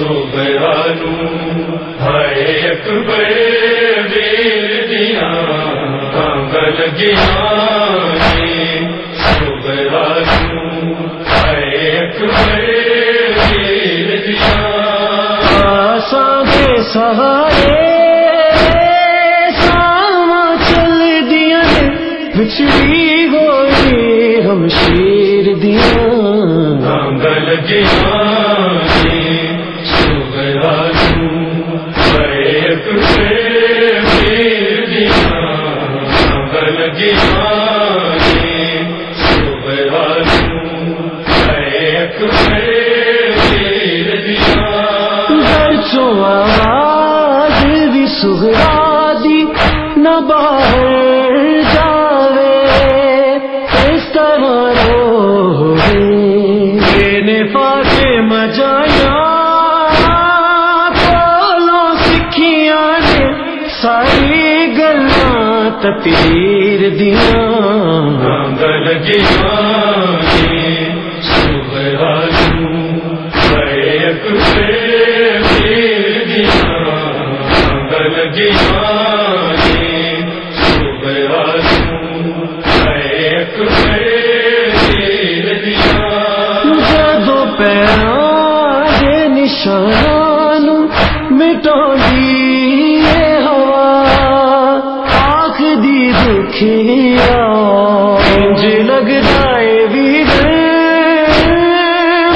سو گیا ہائے اکبر ویر دیا کنگل گیا سو گیا ہائے اکبر ویر دیا کے سہارے ساما چل دیا بچڑی ہوئی ہم شیر دیا کنگل گیا گھر بھی نہ باہر جاوے، اس طرح رو مجایا کولوں سکھیاں نے ساری گلاں تطیر دیاں کنگل گیا نشان مٹو دی ہوا آخ دی دکھیا انج لگتا ہے بھی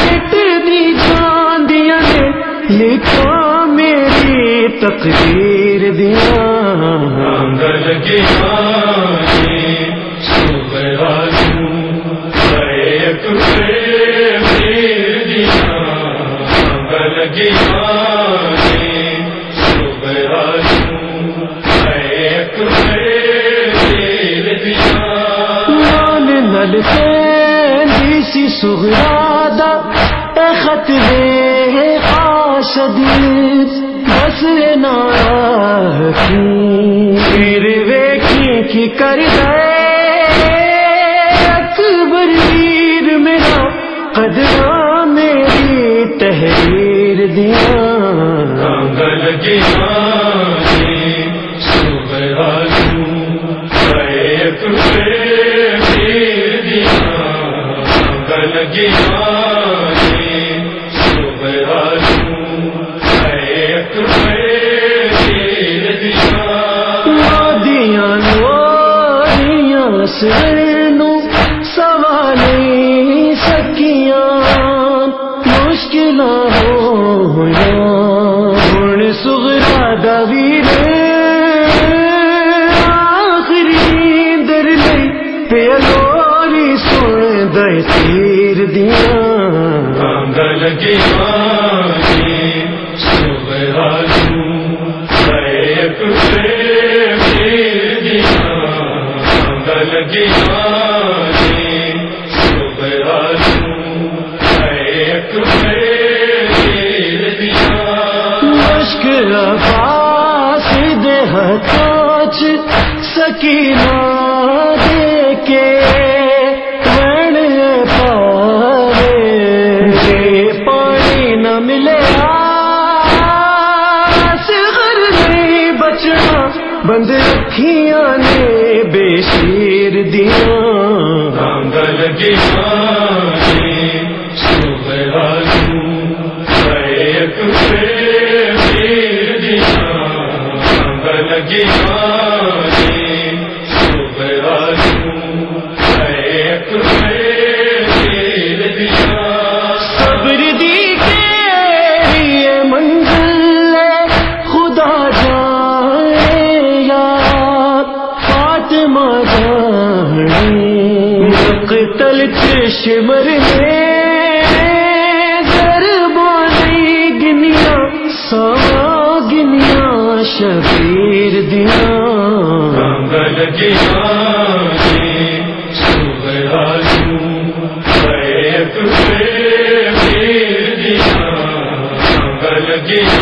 مٹ دی چاندیاں نے لکھا تقدیر دیا۔ سی سہرادا خط دے آشد بس نارا پھر ویکھی کی کر گئے اکبر ویر میرا قدرہ میری تحریر دیا کنگل گیا سو لوریاں سوالی سکیاں، مشکلاں ہویا ہن سغرا دا آخری در لئی پیلوری سن دے تیر دیاں۔ کنگل دے ہتاچ سکینہ دے کے پارے پانی نہ ملے صغر نہیں بچنا بند رکھیاں شیر مقتل چشمر میں دربانی گنیا سوا گنیا شبیر دیا کنگل گیا